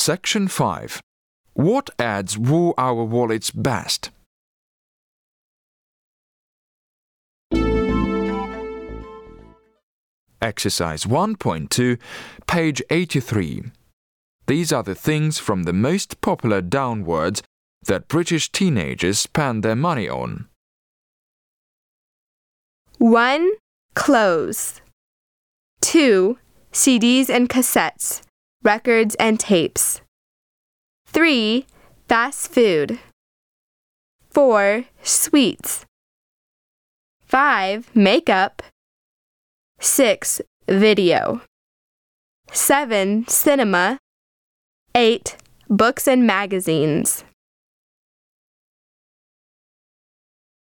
Section 5. What ads woo our wallets best? Exercise 1.2, page 83. These are the things from the most popular downwards that British teenagers spend their money on. 1. Clothes. 2. CDs and cassettes, records and tapes. 3. Fast food. 4. Sweets. 5. Makeup. 6. Video. 7. Cinema. 8. Books and magazines.